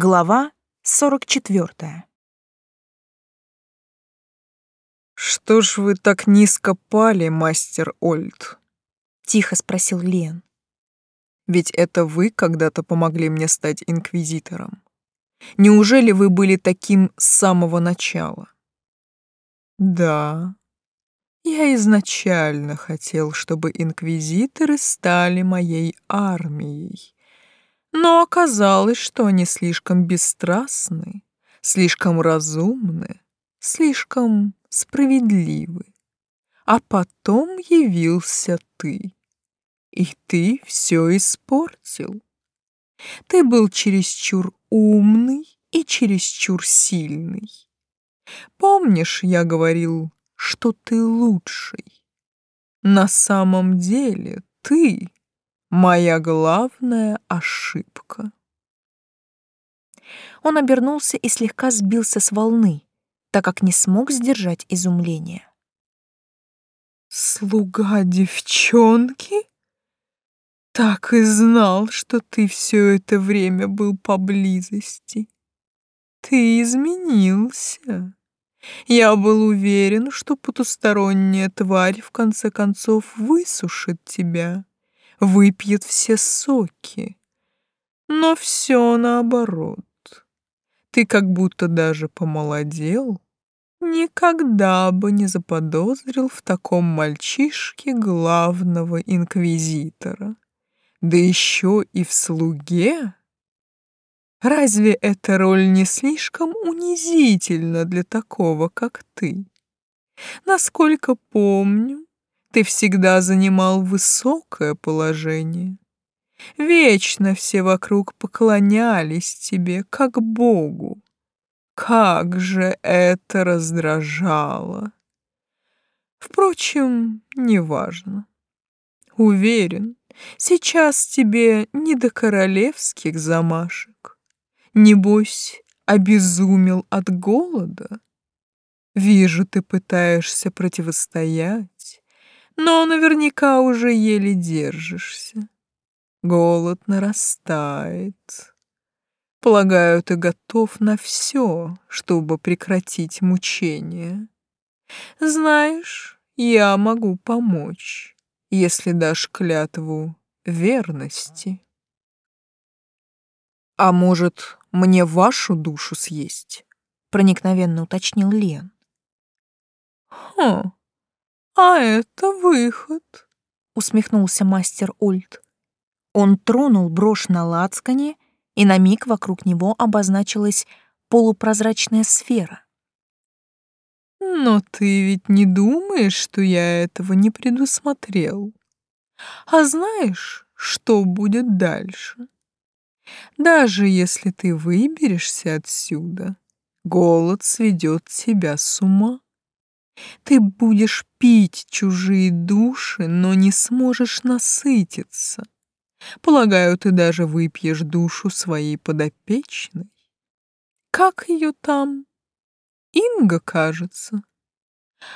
Глава 44. «Что ж вы так низко пали, мастер Ольд?» — тихо спросил Лен. «Ведь это вы когда-то помогли мне стать инквизитором. Неужели вы были таким с самого начала?» «Да, я изначально хотел, чтобы инквизиторы стали моей армией» но оказалось, что они слишком бесстрастны, слишком разумны, слишком справедливы. А потом явился ты, и ты все испортил. Ты был чересчур умный и чересчур сильный. Помнишь, я говорил, что ты лучший? На самом деле ты Моя главная ошибка. Он обернулся и слегка сбился с волны, так как не смог сдержать изумление. «Слуга девчонки? Так и знал, что ты все это время был поблизости. Ты изменился. Я был уверен, что потусторонняя тварь в конце концов высушит тебя выпьет все соки. Но все наоборот. Ты как будто даже помолодел. Никогда бы не заподозрил в таком мальчишке главного инквизитора. Да еще и в слуге. Разве эта роль не слишком унизительна для такого, как ты? Насколько помню, ты всегда занимал высокое положение. Вечно все вокруг поклонялись тебе, как Богу. Как же это раздражало! Впрочем, неважно. Уверен, сейчас тебе не до королевских замашек. Небось, обезумел от голода. Вижу, ты пытаешься противостоять, но наверняка уже еле держишься. Голод нарастает. Полагаю, ты готов на все, чтобы прекратить мучения. Знаешь, я могу помочь, если дашь клятву верности. А может, мне вашу душу съесть? Проникновенно уточнил Лен. Хм, «А это выход», — усмехнулся мастер Ульт. Он тронул брошь на лацкане, и на миг вокруг него обозначилась полупрозрачная сфера. «Но ты ведь не думаешь, что я этого не предусмотрел? А знаешь, что будет дальше? Даже если ты выберешься отсюда, голод сведет тебя с ума. Ты будешь пить чужие души, но не сможешь насытиться. Полагаю, ты даже выпьешь душу своей подопечной. Как ее там? Инга, кажется.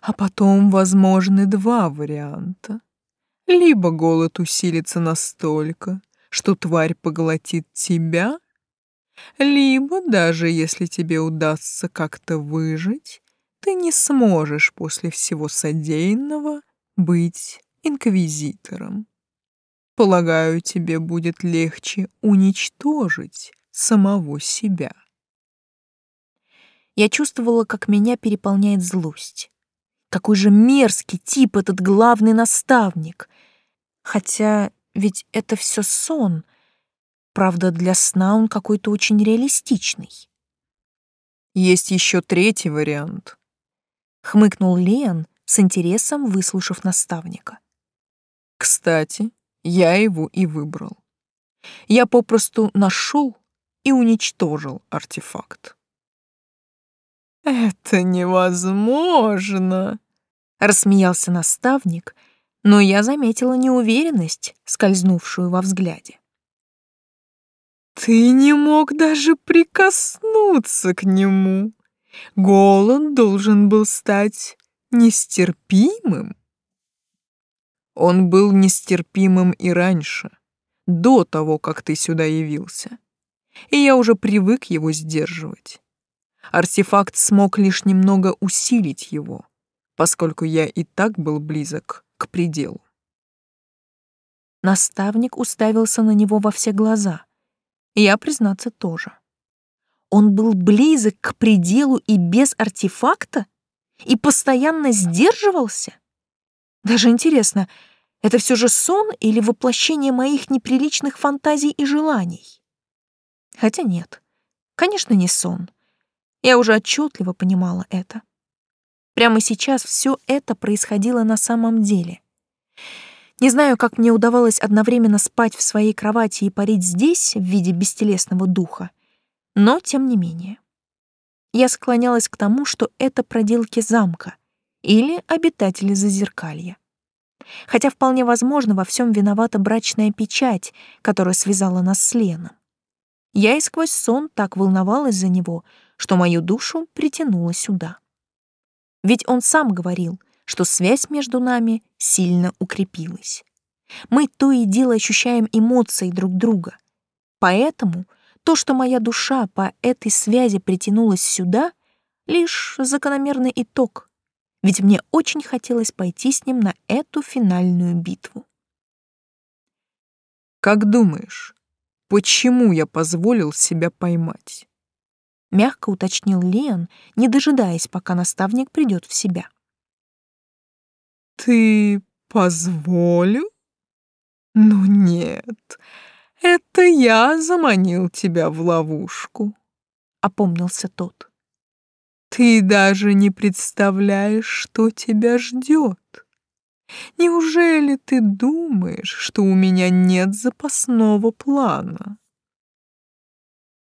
А потом возможны два варианта. Либо голод усилится настолько, что тварь поглотит тебя, либо, даже если тебе удастся как-то выжить, ты не сможешь после всего содеянного быть инквизитором. Полагаю, тебе будет легче уничтожить самого себя. Я чувствовала, как меня переполняет злость. Какой же мерзкий тип этот главный наставник. Хотя ведь это все сон. Правда, для сна он какой-то очень реалистичный. Есть еще третий вариант хмыкнул Лиан с интересом, выслушав наставника. Кстати, я его и выбрал. Я попросту нашел и уничтожил артефакт. «Это невозможно!» — рассмеялся наставник, но я заметила неуверенность, скользнувшую во взгляде. «Ты не мог даже прикоснуться к нему!» Голод должен был стать нестерпимым. Он был нестерпимым и раньше, до того, как ты сюда явился. и я уже привык его сдерживать. Артефакт смог лишь немного усилить его, поскольку я и так был близок к пределу. Наставник уставился на него во все глаза. Я, признаться, тоже. Он был близок к пределу и без артефакта? И постоянно сдерживался? Даже интересно, это все же сон или воплощение моих неприличных фантазий и желаний? Хотя нет, конечно, не сон. Я уже отчетливо понимала это. Прямо сейчас все это происходило на самом деле. Не знаю, как мне удавалось одновременно спать в своей кровати и парить здесь в виде бестелесного духа, но тем не менее. Я склонялась к тому, что это проделки замка или обитатели Зазеркалья. Хотя вполне возможно, во всем виновата брачная печать, которая связала нас с Леном. Я и сквозь сон так волновалась за него, что мою душу притянуло сюда. Ведь он сам говорил — что связь между нами сильно укрепилась. Мы то и дело ощущаем эмоции друг друга. Поэтому то, что моя душа по этой связи притянулась сюда, лишь закономерный итог. Ведь мне очень хотелось пойти с ним на эту финальную битву. «Как думаешь, почему я позволил себя поймать?» Мягко уточнил Лиан, не дожидаясь, пока наставник придет в себя. «Ты позволил?» «Ну нет, это я заманил тебя в ловушку», — опомнился тот. «Ты даже не представляешь, что тебя ждет. Неужели ты думаешь, что у меня нет запасного плана?»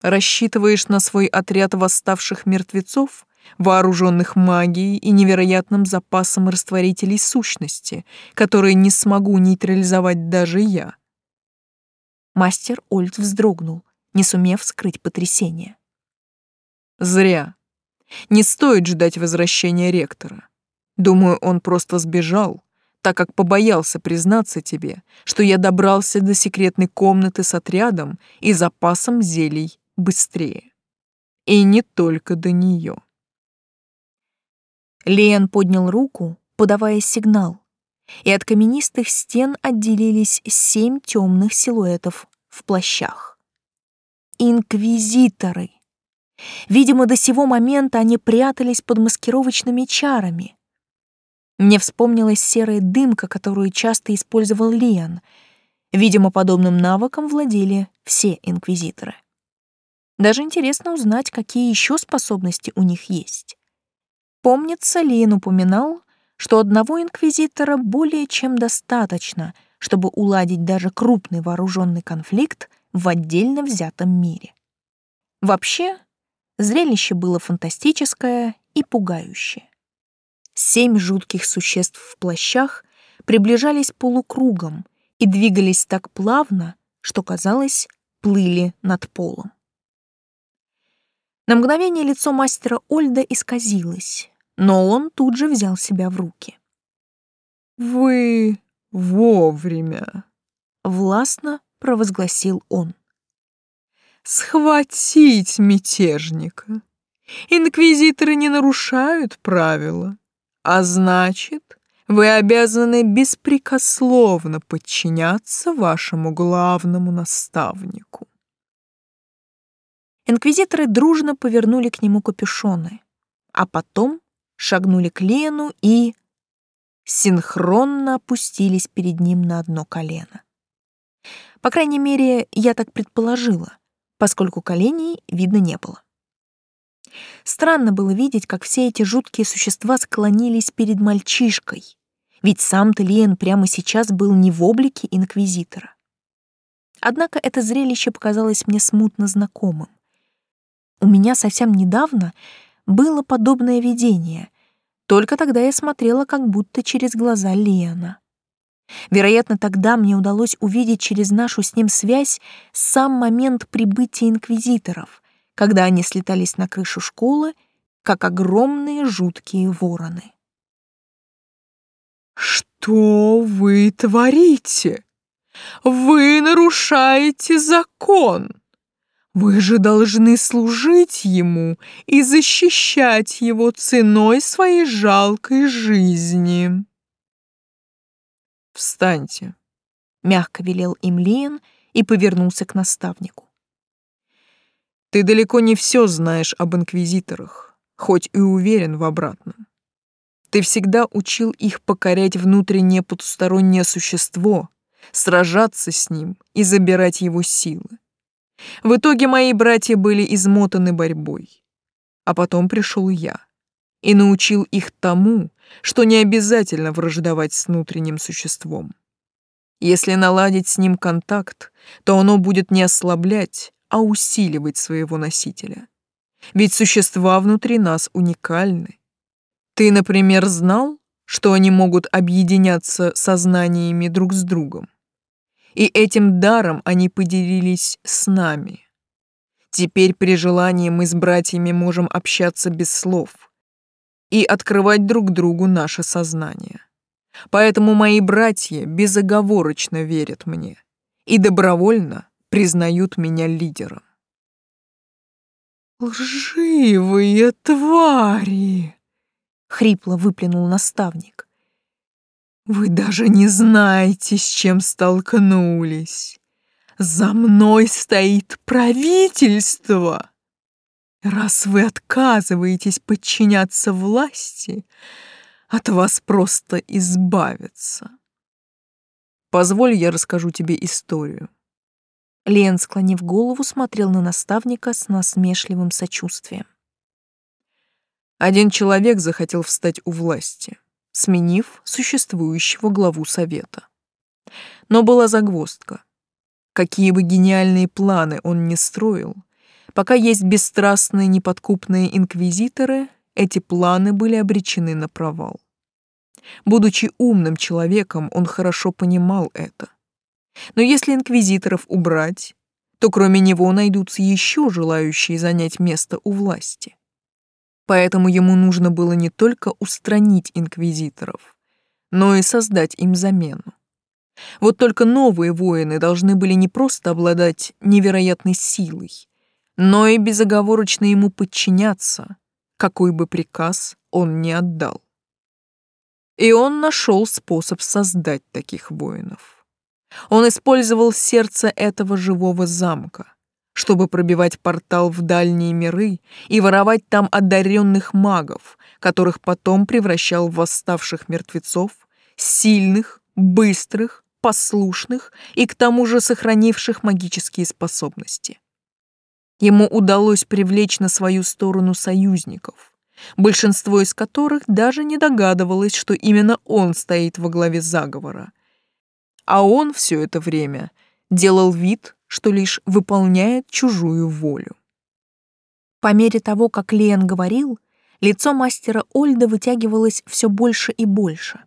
«Рассчитываешь на свой отряд восставших мертвецов?» вооруженных магией и невероятным запасом растворителей сущности, которые не смогу нейтрализовать даже я. Мастер Ольд вздрогнул, не сумев скрыть потрясение. Зря. Не стоит ждать возвращения ректора. Думаю, он просто сбежал, так как побоялся признаться тебе, что я добрался до секретной комнаты с отрядом и запасом зелий быстрее. И не только до нее. Лен поднял руку, подавая сигнал, и от каменистых стен отделились семь темных силуэтов в плащах. Инквизиторы. Видимо, до сего момента они прятались под маскировочными чарами. Мне вспомнилась серая дымка, которую часто использовал Лиан. Видимо, подобным навыком владели все инквизиторы. Даже интересно узнать, какие еще способности у них есть. Помнится, Лин упоминал, что одного инквизитора более чем достаточно, чтобы уладить даже крупный вооруженный конфликт в отдельно взятом мире. Вообще, зрелище было фантастическое и пугающее. Семь жутких существ в плащах приближались полукругом и двигались так плавно, что, казалось, плыли над полом. На мгновение лицо мастера Ольда исказилось, но он тут же взял себя в руки. «Вы вовремя», — властно провозгласил он. «Схватить мятежника! Инквизиторы не нарушают правила, а значит, вы обязаны беспрекословно подчиняться вашему главному наставнику. Инквизиторы дружно повернули к нему капюшоны, а потом шагнули к Лену и синхронно опустились перед ним на одно колено. По крайней мере, я так предположила, поскольку коленей видно не было. Странно было видеть, как все эти жуткие существа склонились перед мальчишкой, ведь сам-то Лиен прямо сейчас был не в облике инквизитора. Однако это зрелище показалось мне смутно знакомым. У меня совсем недавно было подобное видение, только тогда я смотрела как будто через глаза Леона. Вероятно, тогда мне удалось увидеть через нашу с ним связь сам момент прибытия инквизиторов, когда они слетались на крышу школы, как огромные жуткие вороны. «Что вы творите? Вы нарушаете закон!» Вы же должны служить ему и защищать его ценой своей жалкой жизни. «Встаньте», — мягко велел им Лиен и повернулся к наставнику. «Ты далеко не все знаешь об инквизиторах, хоть и уверен в обратном. Ты всегда учил их покорять внутреннее потустороннее существо, сражаться с ним и забирать его силы. В итоге мои братья были измотаны борьбой. А потом пришел я и научил их тому, что не обязательно враждовать с внутренним существом. Если наладить с ним контакт, то оно будет не ослаблять, а усиливать своего носителя. Ведь существа внутри нас уникальны. Ты, например, знал, что они могут объединяться сознаниями друг с другом? И этим даром они поделились с нами. Теперь при желании мы с братьями можем общаться без слов и открывать друг другу наше сознание. Поэтому мои братья безоговорочно верят мне и добровольно признают меня лидером. «Лживые твари!» — хрипло выплюнул наставник. Вы даже не знаете, с чем столкнулись. За мной стоит правительство. Раз вы отказываетесь подчиняться власти, от вас просто избавиться. Позволь, я расскажу тебе историю. Лен, склонив голову, смотрел на наставника с насмешливым сочувствием. Один человек захотел встать у власти сменив существующего главу совета. Но была загвоздка. Какие бы гениальные планы он ни строил, пока есть бесстрастные неподкупные инквизиторы, эти планы были обречены на провал. Будучи умным человеком, он хорошо понимал это. Но если инквизиторов убрать, то кроме него найдутся еще желающие занять место у власти. Поэтому ему нужно было не только устранить инквизиторов, но и создать им замену. Вот только новые воины должны были не просто обладать невероятной силой, но и безоговорочно ему подчиняться, какой бы приказ он ни отдал. И он нашел способ создать таких воинов. Он использовал сердце этого живого замка, чтобы пробивать портал в дальние миры и воровать там одаренных магов, которых потом превращал в восставших мертвецов, сильных, быстрых, послушных и к тому же сохранивших магические способности. Ему удалось привлечь на свою сторону союзников, большинство из которых даже не догадывалось, что именно он стоит во главе заговора. А он все это время делал вид, что лишь выполняет чужую волю. По мере того, как Лен говорил, лицо мастера Ольда вытягивалось все больше и больше.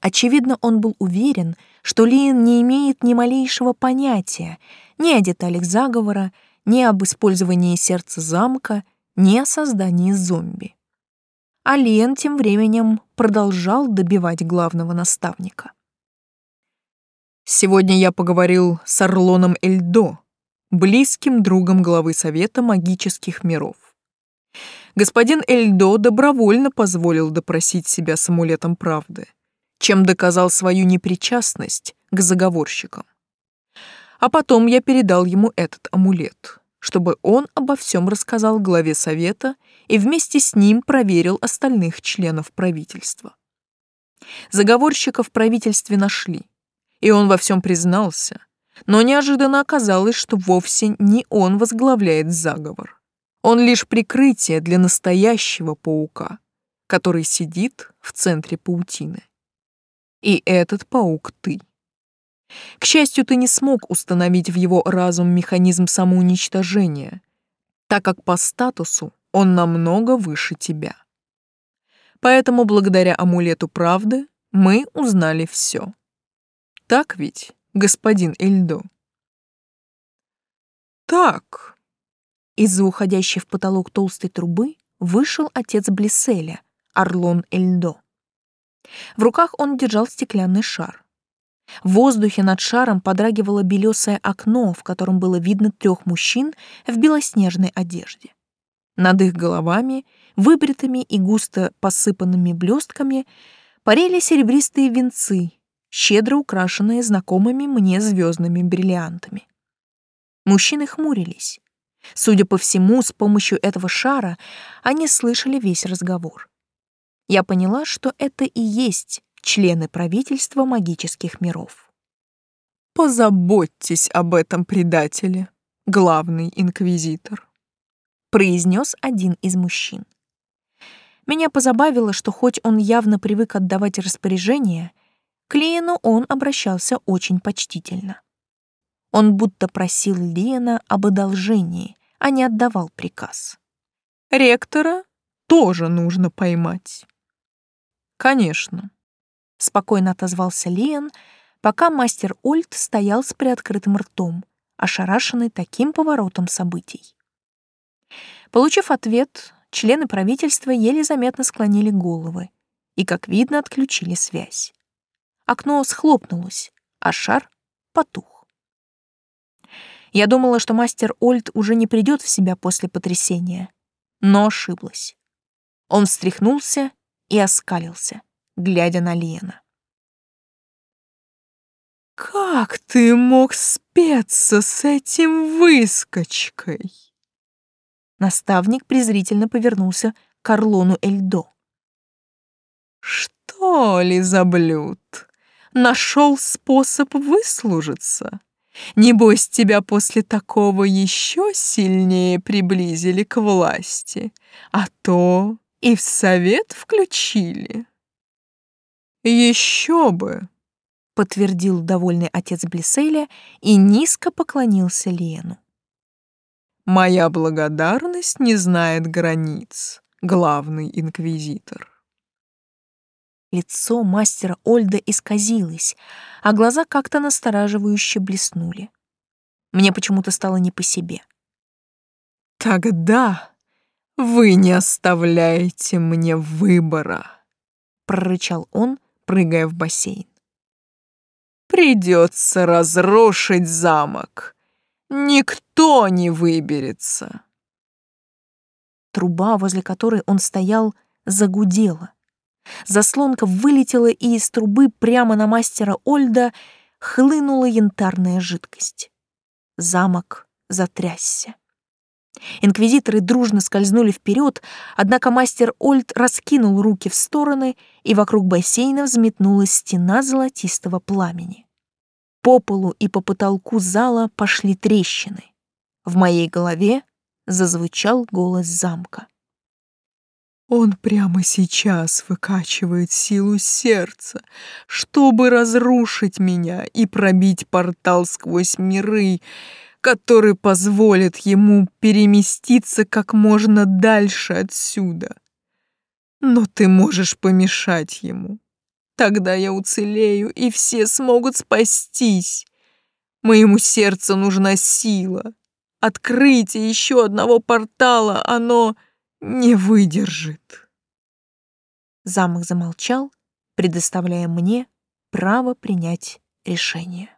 Очевидно, он был уверен, что Лиен не имеет ни малейшего понятия ни о деталях заговора, ни об использовании сердца замка, ни о создании зомби. А Лиен тем временем продолжал добивать главного наставника. Сегодня я поговорил с Орлоном Эльдо, близким другом главы Совета магических миров. Господин Эльдо добровольно позволил допросить себя с амулетом правды, чем доказал свою непричастность к заговорщикам. А потом я передал ему этот амулет, чтобы он обо всем рассказал главе Совета и вместе с ним проверил остальных членов правительства. Заговорщиков в правительстве нашли, и он во всем признался, но неожиданно оказалось, что вовсе не он возглавляет заговор. Он лишь прикрытие для настоящего паука, который сидит в центре паутины. И этот паук ты. К счастью, ты не смог установить в его разум механизм самоуничтожения, так как по статусу он намного выше тебя. Поэтому благодаря амулету правды мы узнали все. Так ведь, господин Эльдо? Так. Из-за уходящей в потолок толстой трубы вышел отец Блиселя, Орлон Эльдо. В руках он держал стеклянный шар. В воздухе над шаром подрагивало белесое окно, в котором было видно трех мужчин в белоснежной одежде. Над их головами, выбритыми и густо посыпанными блестками, парили серебристые венцы, щедро украшенные знакомыми мне звездными бриллиантами. Мужчины хмурились. Судя по всему, с помощью этого шара они слышали весь разговор. Я поняла, что это и есть члены правительства магических миров. «Позаботьтесь об этом предателе, главный инквизитор», произнес один из мужчин. Меня позабавило, что хоть он явно привык отдавать распоряжения, к Лиену он обращался очень почтительно. Он будто просил Лиена об одолжении, а не отдавал приказ. «Ректора тоже нужно поймать». «Конечно», — спокойно отозвался Лиен, пока мастер Ольд стоял с приоткрытым ртом, ошарашенный таким поворотом событий. Получив ответ, члены правительства еле заметно склонили головы и, как видно, отключили связь. Окно схлопнулось, а шар потух. Я думала, что мастер Ольд уже не придет в себя после потрясения, но ошиблась. Он встряхнулся и оскалился, глядя на Лена. «Как ты мог спеться с этим выскочкой?» Наставник презрительно повернулся к Орлону Эльдо. «Что ли за блюд? Нашел способ выслужиться. Небось, тебя после такого еще сильнее приблизили к власти, а то и в совет включили. Еще бы, подтвердил довольный отец Блиселя и низко поклонился Лену. Моя благодарность не знает границ, главный инквизитор. Лицо мастера Ольда исказилось, а глаза как-то настораживающе блеснули. Мне почему-то стало не по себе. «Тогда вы не оставляете мне выбора», — прорычал он, прыгая в бассейн. «Придется разрушить замок. Никто не выберется». Труба, возле которой он стоял, загудела. Заслонка вылетела, и из трубы прямо на мастера Ольда хлынула янтарная жидкость. Замок затрясся. Инквизиторы дружно скользнули вперед, однако мастер Ольд раскинул руки в стороны, и вокруг бассейна взметнулась стена золотистого пламени. По полу и по потолку зала пошли трещины. В моей голове зазвучал голос замка. Он прямо сейчас выкачивает силу сердца, чтобы разрушить меня и пробить портал сквозь миры, который позволит ему переместиться как можно дальше отсюда. Но ты можешь помешать ему. Тогда я уцелею, и все смогут спастись. Моему сердцу нужна сила. Открытие еще одного портала, оно не выдержит. Замок замолчал, предоставляя мне право принять решение.